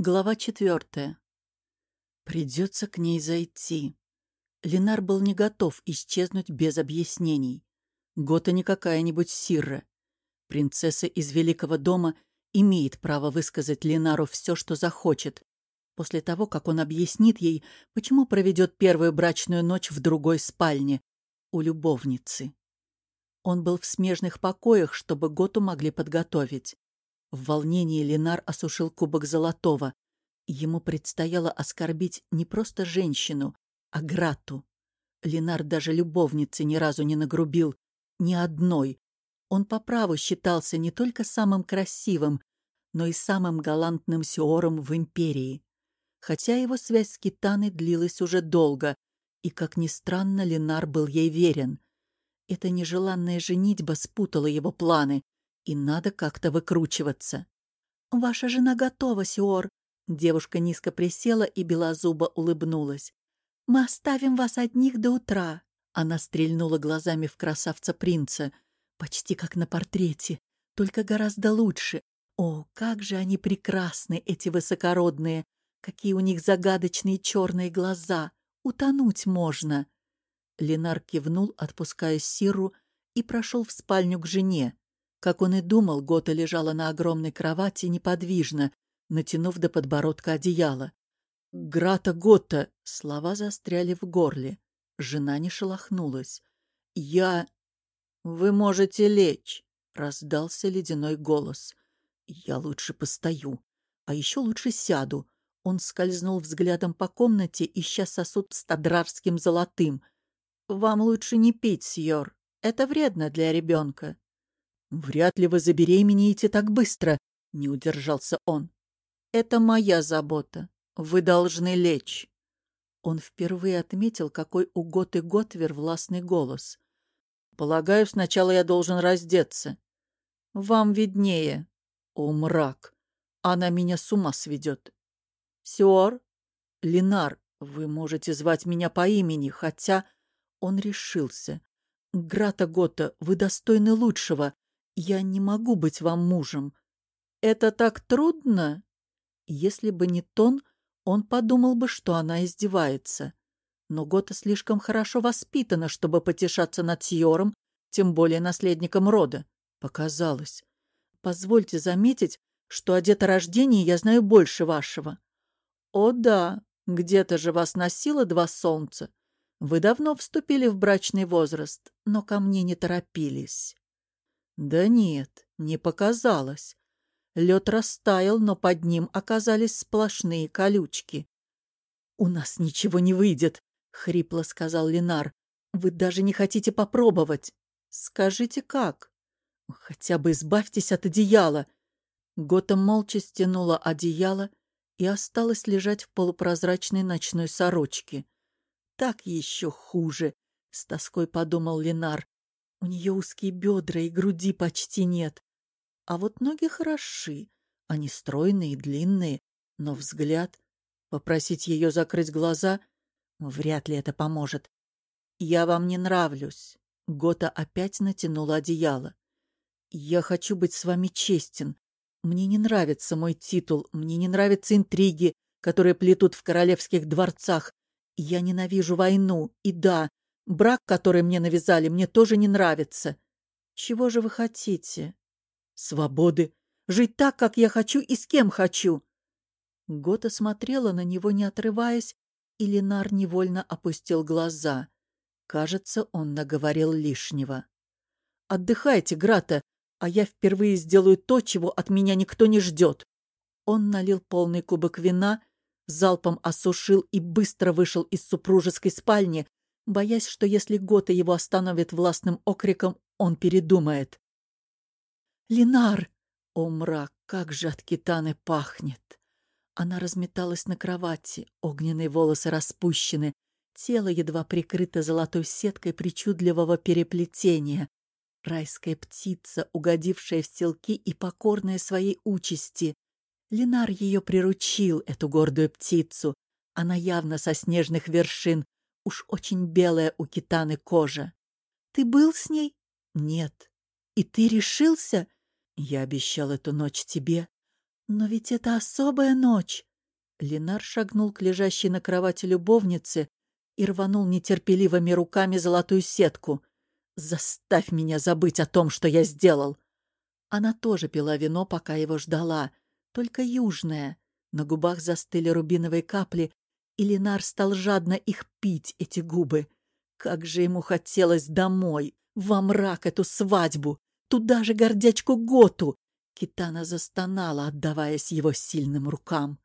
Глава четвертая. Придется к ней зайти. Ленар был не готов исчезнуть без объяснений. Гота не какая-нибудь Сирра. Принцесса из Великого дома имеет право высказать Ленару все, что захочет, после того, как он объяснит ей, почему проведет первую брачную ночь в другой спальне, у любовницы. Он был в смежных покоях, чтобы Готу могли подготовить. В волнении Ленар осушил кубок золотого. Ему предстояло оскорбить не просто женщину, а Грату. Ленар даже любовницы ни разу не нагрубил. Ни одной. Он по праву считался не только самым красивым, но и самым галантным сиором в империи. Хотя его связь с Китаной длилась уже долго, и, как ни странно, Ленар был ей верен. Эта нежеланная женитьба спутала его планы — и надо как-то выкручиваться. «Ваша жена готова, Сиор!» Девушка низко присела и белозубо улыбнулась. «Мы оставим вас одних до утра!» Она стрельнула глазами в красавца-принца, почти как на портрете, только гораздо лучше. О, как же они прекрасны, эти высокородные! Какие у них загадочные черные глаза! Утонуть можно! Ленар кивнул, отпуская Сиру, и прошел в спальню к жене. Как он и думал, Гота лежала на огромной кровати неподвижно, натянув до подбородка одеяло. «Грата Гота!» — слова застряли в горле. Жена не шелохнулась. «Я...» «Вы можете лечь!» — раздался ледяной голос. «Я лучше постою, а еще лучше сяду». Он скользнул взглядом по комнате, ища сосуд с тадрарским золотым. «Вам лучше не пить, сьор. Это вредно для ребенка». «Вряд ли вы забеременеете так быстро», — не удержался он. «Это моя забота. Вы должны лечь». Он впервые отметил, какой у Готы Готвер властный голос. «Полагаю, сначала я должен раздеться. Вам виднее. О, мрак! Она меня с ума сведет. Сиор? Линар, вы можете звать меня по имени, хотя...» Он решился. «Грата Гота, вы достойны лучшего. Я не могу быть вам мужем. Это так трудно? Если бы не тон, он подумал бы, что она издевается. Но Гота слишком хорошо воспитана, чтобы потешаться над Сьором, тем более наследником рода. Показалось. Позвольте заметить, что о деторождении я знаю больше вашего. О да, где-то же вас носило два солнца. Вы давно вступили в брачный возраст, но ко мне не торопились. Да нет, не показалось. Лед растаял, но под ним оказались сплошные колючки. «У нас ничего не выйдет», — хрипло сказал Ленар. «Вы даже не хотите попробовать. Скажите, как?» «Хотя бы избавьтесь от одеяла». Гота молча стянула одеяло и осталась лежать в полупрозрачной ночной сорочке. «Так еще хуже», — с тоской подумал Ленар. У нее узкие бедра и груди почти нет. А вот ноги хороши. Они стройные и длинные, но взгляд... Попросить ее закрыть глаза? Вряд ли это поможет. «Я вам не нравлюсь». Гота опять натянула одеяло. «Я хочу быть с вами честен. Мне не нравится мой титул, мне не нравятся интриги, которые плетут в королевских дворцах. Я ненавижу войну, и да, Брак, который мне навязали, мне тоже не нравится. Чего же вы хотите? Свободы. Жить так, как я хочу и с кем хочу. Гота смотрела на него, не отрываясь, и Ленар невольно опустил глаза. Кажется, он наговорил лишнего. «Отдыхайте, Грата, а я впервые сделаю то, чего от меня никто не ждет». Он налил полный кубок вина, залпом осушил и быстро вышел из супружеской спальни, боясь, что если Гота его остановит властным окриком, он передумает. «Линар!» О, мрак, как же от китаны пахнет! Она разметалась на кровати, огненные волосы распущены, тело едва прикрыто золотой сеткой причудливого переплетения. Райская птица, угодившая в стелки и покорная своей участи. Линар ее приручил, эту гордую птицу. Она явно со снежных вершин, Уж очень белая у Китаны кожа. Ты был с ней? Нет. И ты решился? Я обещал эту ночь тебе. Но ведь это особая ночь. Ленар шагнул к лежащей на кровати любовнице и рванул нетерпеливыми руками золотую сетку. «Заставь меня забыть о том, что я сделал!» Она тоже пила вино, пока его ждала, только южное. На губах застыли рубиновые капли, и Ленар стал жадно их пить, эти губы. Как же ему хотелось домой, во мрак эту свадьбу, туда же гордячку Готу. Китана застонала, отдаваясь его сильным рукам.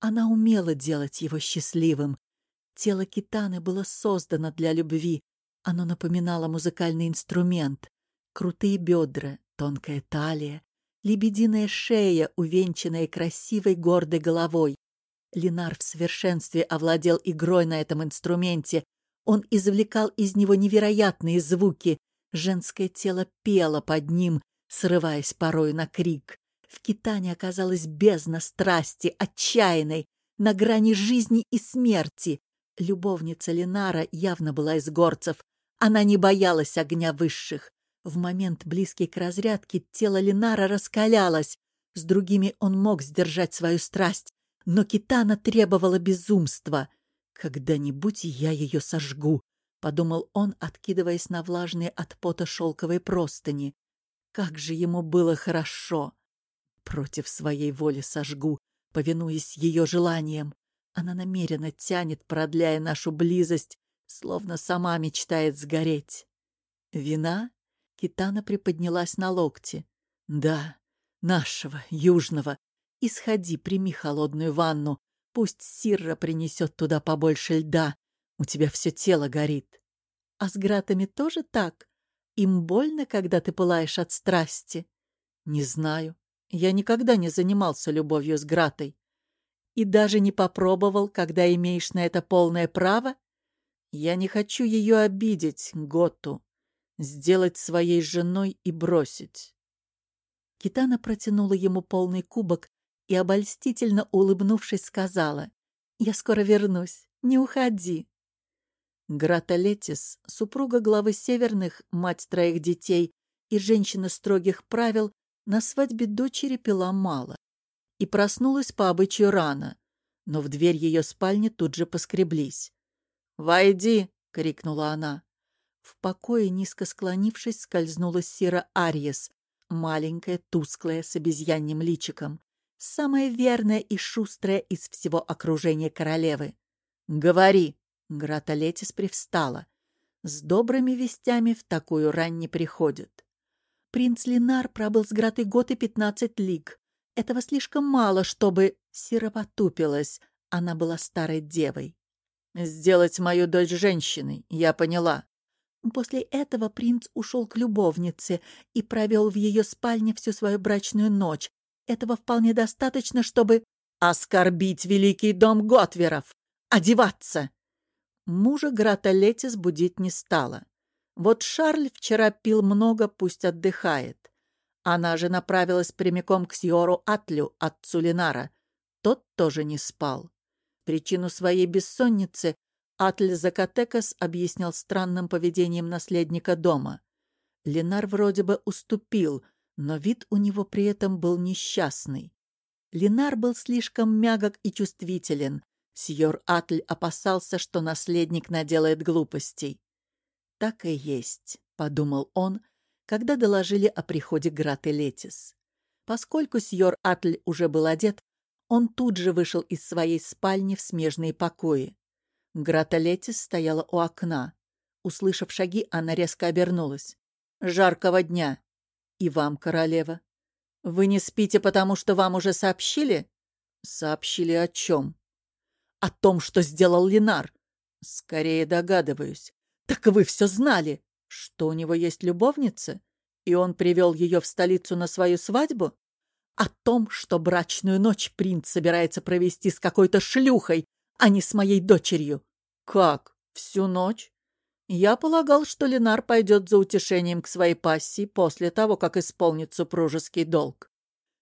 Она умела делать его счастливым. Тело Китаны было создано для любви. Оно напоминало музыкальный инструмент. Крутые бедра, тонкая талия, лебединая шея, увенчанная красивой гордой головой. Ленар в совершенстве овладел игрой на этом инструменте. Он извлекал из него невероятные звуки. Женское тело пело под ним, срываясь порой на крик. В Китане оказалась бездна страсти, отчаянной, на грани жизни и смерти. Любовница Ленара явно была из горцев. Она не боялась огня высших. В момент, близкий к разрядке, тело Ленара раскалялось. С другими он мог сдержать свою страсть, но Китана требовала безумства. «Когда-нибудь я ее сожгу», — подумал он, откидываясь на влажные от пота шелковые простыни. Как же ему было хорошо! Против своей воли сожгу, повинуясь ее желаниям. Она намеренно тянет, продляя нашу близость, словно сама мечтает сгореть. Вина? Китана приподнялась на локте. «Да, нашего, южного. Исходи, прими холодную ванну. Пусть Сирра принесет туда побольше льда. У тебя все тело горит. А с гратами тоже так? Им больно, когда ты пылаешь от страсти?» «Не знаю. Я никогда не занимался любовью с Гратой. И даже не попробовал, когда имеешь на это полное право? Я не хочу ее обидеть, Готу сделать своей женой и бросить. Китана протянула ему полный кубок и, обольстительно улыбнувшись, сказала, «Я скоро вернусь, не уходи». Грата Летис, супруга главы Северных, мать троих детей и женщина строгих правил, на свадьбе дочери пила мало и проснулась по обычаю рано, но в дверь ее спальни тут же поскреблись. «Войди!» — крикнула она. В покое, низко склонившись, скользнула Сира Ариес, маленькая, тусклая, с обезьяньим личиком, самая верная и шустрая из всего окружения королевы. «Говори!» — Грата Летис привстала. «С добрыми вестями в такую рань не приходят». Принц Линар пробыл с Гратой год и пятнадцать лиг. Этого слишком мало, чтобы... Сира потупилась. Она была старой девой. «Сделать мою дочь женщиной, я поняла. После этого принц ушел к любовнице и провел в ее спальне всю свою брачную ночь. Этого вполне достаточно, чтобы оскорбить великий дом Готверов, одеваться. Мужа Грата Летис будить не стала. Вот Шарль вчера пил много, пусть отдыхает. Она же направилась прямиком к Сьору Атлю, отцу Ленара. Тот тоже не спал. Причину своей бессонницы Атль Закатекас объяснял странным поведением наследника дома. Ленар вроде бы уступил, но вид у него при этом был несчастный. Ленар был слишком мягок и чувствителен. Сьор Атль опасался, что наследник наделает глупостей. «Так и есть», — подумал он, когда доложили о приходе Граты Летис. Поскольку Сьор Атль уже был одет, он тут же вышел из своей спальни в смежные покои. Грата Летис стояла у окна. Услышав шаги, она резко обернулась. «Жаркого дня! И вам, королева! Вы не спите, потому что вам уже сообщили?» «Сообщили о чем?» «О том, что сделал Ленар!» «Скорее догадываюсь. Так вы все знали, что у него есть любовница, и он привел ее в столицу на свою свадьбу?» «О том, что брачную ночь принц собирается провести с какой-то шлюхой, а не с моей дочерью. Как? Всю ночь? Я полагал, что Ленар пойдет за утешением к своей пассии после того, как исполнит супружеский долг.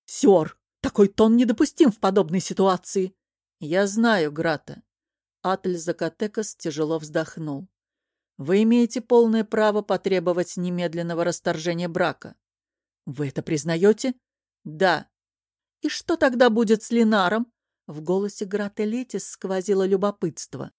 Сёр, такой тон недопустим в подобной ситуации. Я знаю, Грата. Атль Закатекас тяжело вздохнул. Вы имеете полное право потребовать немедленного расторжения брака. Вы это признаете? Да. И что тогда будет с Ленаром? В голосе Граты Летис сквозило любопытство.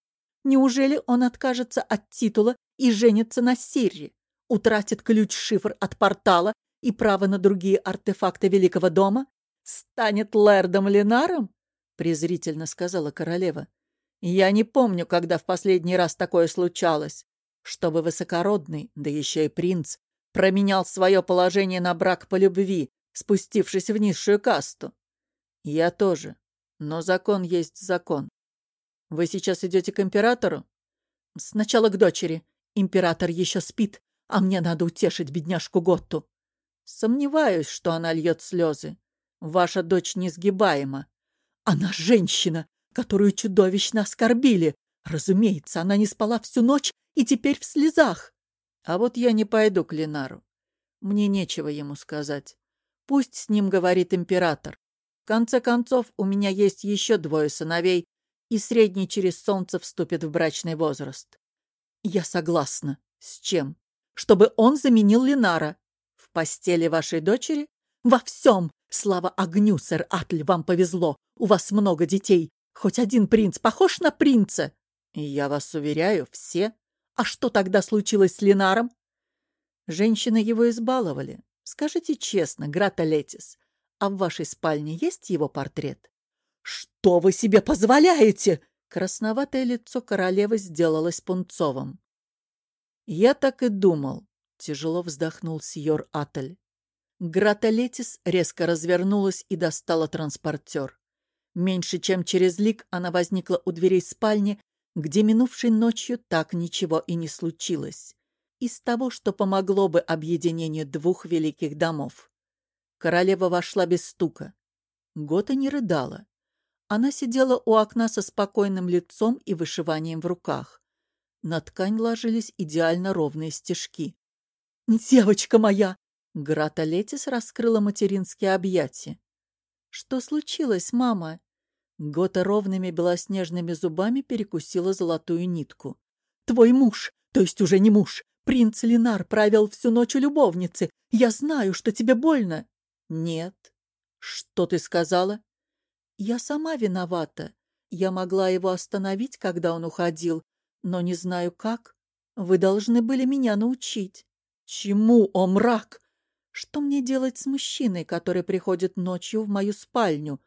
Неужели он откажется от титула и женится на Сирре? Утратит ключ-шифр от портала и право на другие артефакты Великого дома? Станет лэрдом Ленаром? презрительно сказала королева. Я не помню, когда в последний раз такое случалось, чтобы высокородный, да еще и принц, променял свое положение на брак по любви, спустившись в низшую касту. Я тоже. Но закон есть закон. Вы сейчас идете к императору? Сначала к дочери. Император еще спит, а мне надо утешить бедняжку Готту. Сомневаюсь, что она льет слезы. Ваша дочь несгибаема. Она женщина, которую чудовищно оскорбили. Разумеется, она не спала всю ночь и теперь в слезах. А вот я не пойду к Ленару. Мне нечего ему сказать. Пусть с ним говорит император. В конце концов, у меня есть еще двое сыновей, и средний через солнце вступит в брачный возраст. Я согласна. С чем? Чтобы он заменил Ленара. В постели вашей дочери? Во всем! Слава огню, сэр Атль, вам повезло. У вас много детей. Хоть один принц похож на принца? Я вас уверяю, все. А что тогда случилось с Ленаром? Женщины его избаловали. Скажите честно, Грата Летис, а в вашей спальне есть его портрет? Что вы себе позволяете? Красноватое лицо королевы сделалось пунцовым. Я так и думал, тяжело вздохнул сьор Атель. Грата Летис резко развернулась и достала транспортер. Меньше чем через лик она возникла у дверей спальни, где минувшей ночью так ничего и не случилось из того, что помогло бы объединению двух великих домов. Королева вошла без стука. Гота не рыдала. Она сидела у окна со спокойным лицом и вышиванием в руках. На ткань ложились идеально ровные стежки. «Девочка моя!» Грата Летис раскрыла материнские объятия. «Что случилось, мама?» Гота ровными белоснежными зубами перекусила золотую нитку. «Твой муж, то есть уже не муж, Принц Ленар правил всю ночь у любовницы. Я знаю, что тебе больно. Нет. Что ты сказала? Я сама виновата. Я могла его остановить, когда он уходил, но не знаю как. Вы должны были меня научить. Чему, о мрак? Что мне делать с мужчиной, который приходит ночью в мою спальню?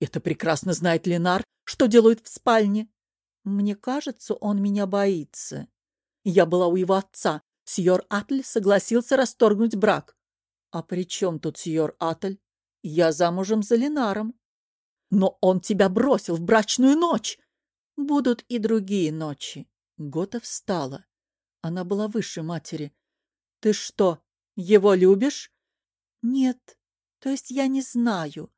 Это прекрасно знает Ленар, что делают в спальне. Мне кажется, он меня боится. Я была у его отца. Сьор Атль согласился расторгнуть брак. А при чем тут сьор Атль? Я замужем за Ленаром. Но он тебя бросил в брачную ночь. Будут и другие ночи. Гота встала. Она была выше матери. Ты что, его любишь? Нет. То есть я не знаю.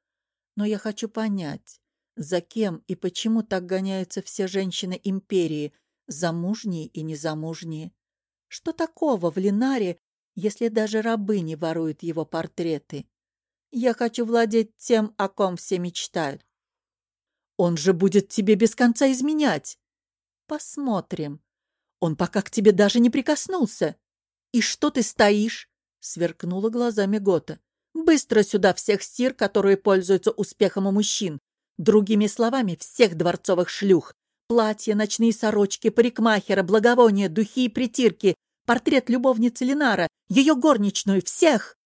Но я хочу понять, за кем и почему так гоняются все женщины империи — замужние и незамужние. Что такого в Линаре, если даже рабы не воруют его портреты? Я хочу владеть тем, о ком все мечтают. Он же будет тебе без конца изменять. Посмотрим. Он пока к тебе даже не прикоснулся. И что ты стоишь? Сверкнула глазами Гота. Быстро сюда всех стир, которые пользуются успехом у мужчин. Другими словами, всех дворцовых шлюх. Платья, ночные сорочки, парикмахера, благовония, духи и притирки, портрет любовницы Ленара, ее горничную, всех!»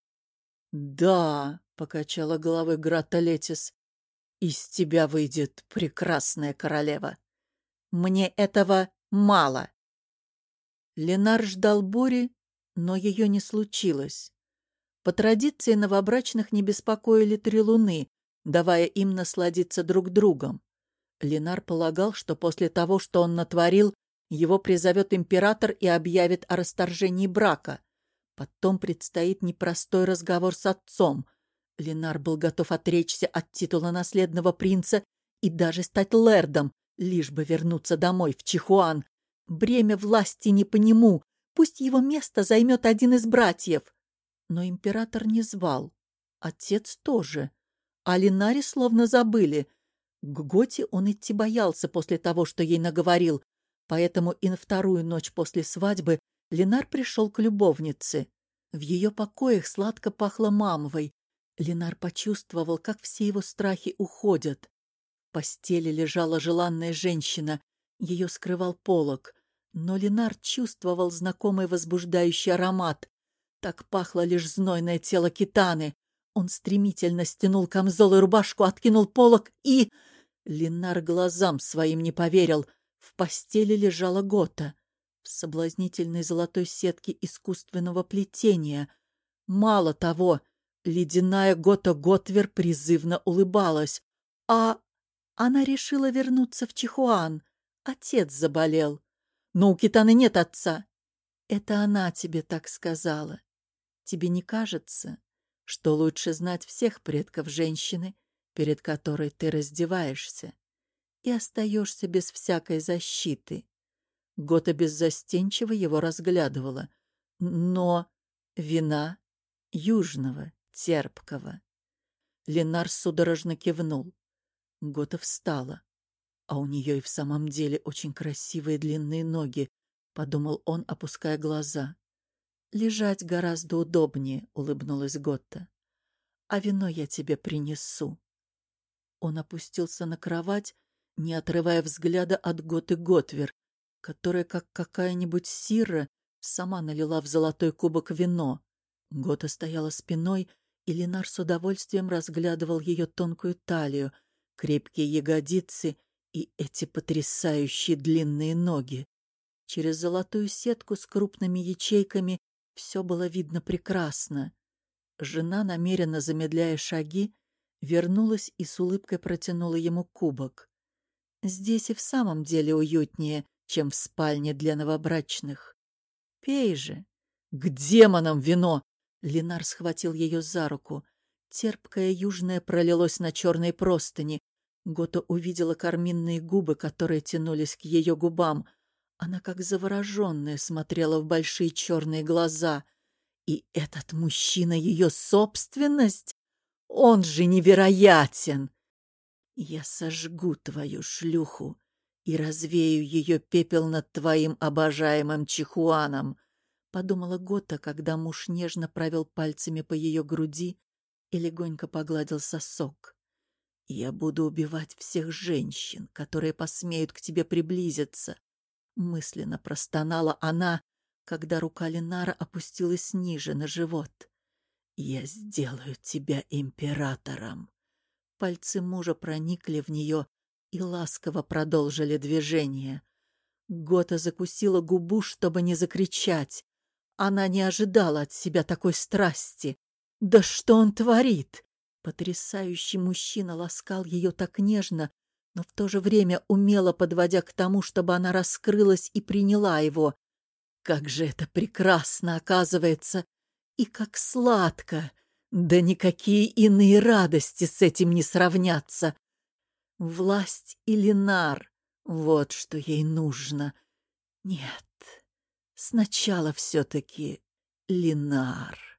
«Да», — покачала головой Грата Летис, — «из тебя выйдет прекрасная королева. Мне этого мало». Ленар ждал бури, но ее не случилось. По традиции новобрачных не беспокоили три луны, давая им насладиться друг другом. Ленар полагал, что после того, что он натворил, его призовет император и объявит о расторжении брака. Потом предстоит непростой разговор с отцом. Ленар был готов отречься от титула наследного принца и даже стать лэрдом, лишь бы вернуться домой, в Чихуан. Бремя власти не по нему, пусть его место займет один из братьев. Но император не звал. Отец тоже. О Ленаре словно забыли — к Готе он идти боялся после того, что ей наговорил, поэтому и на вторую ночь после свадьбы Ленар пришел к любовнице. В ее покоях сладко пахло мамовой. Ленар почувствовал, как все его страхи уходят. В постели лежала желанная женщина. Ее скрывал полог. Но Ленар чувствовал знакомый возбуждающий аромат. Так пахло лишь знойное тело Китаны. Он стремительно стянул камзол и рубашку, откинул полог и... Ленар глазам своим не поверил. В постели лежала Гота. В соблазнительной золотой сетке искусственного плетения. Мало того, ледяная Гота Готвер призывно улыбалась. А она решила вернуться в Чихуан. Отец заболел. Но у Китаны нет отца. Это она тебе так сказала. Тебе не кажется, что лучше знать всех предков женщины, перед которой ты раздеваешься, и остаешься без всякой защиты? Гота беззастенчиво его разглядывала. Но вина южного, терпкого. Ленар судорожно кивнул. Гота встала. А у нее и в самом деле очень красивые длинные ноги, подумал он, опуская глаза. Лежать гораздо удобнее, улыбнулась Готта. А вино я тебе принесу. Он опустился на кровать, не отрывая взгляда от Готы Готвер, которая, как какая-нибудь сира, сама налила в золотой кубок вино. Гота стояла спиной, и Ленар с удовольствием разглядывал ее тонкую талию, крепкие ягодицы и эти потрясающие длинные ноги. Через золотую сетку с крупными ячейками все было видно прекрасно. Жена, намеренно замедляя шаги, вернулась и с улыбкой протянула ему кубок. Здесь и в самом деле уютнее, чем в спальне для новобрачных. Пей же. К демонам вино! Ленар схватил ее за руку. Терпкое южное пролилось на черной простыни. Гота увидела карминные губы, которые тянулись к ее губам. Она, как завороженная, смотрела в большие черные глаза. И этот мужчина — ее собственность? Он же невероятен! Я сожгу твою шлюху и развею ее пепел над твоим обожаемым Чихуаном, — подумала Гота, когда муж нежно провел пальцами по ее груди и легонько погладил сосок. «Я буду убивать всех женщин, которые посмеют к тебе приблизиться», — мысленно простонала она, когда рука Ленара опустилась ниже на живот. «Я сделаю тебя императором». Пальцы мужа проникли в нее и ласково продолжили движение. Гота закусила губу, чтобы не закричать. Она не ожидала от себя такой страсти. Да что он творит? Потрясающий мужчина ласкал ее так нежно, но в то же время умело подводя к тому, чтобы она раскрылась и приняла его. Как же это прекрасно, оказывается, и как сладко! Да никакие иные радости с этим не сравнятся. Власть и Ленар — вот что ей нужно. Нет, Сначала все-таки Линар.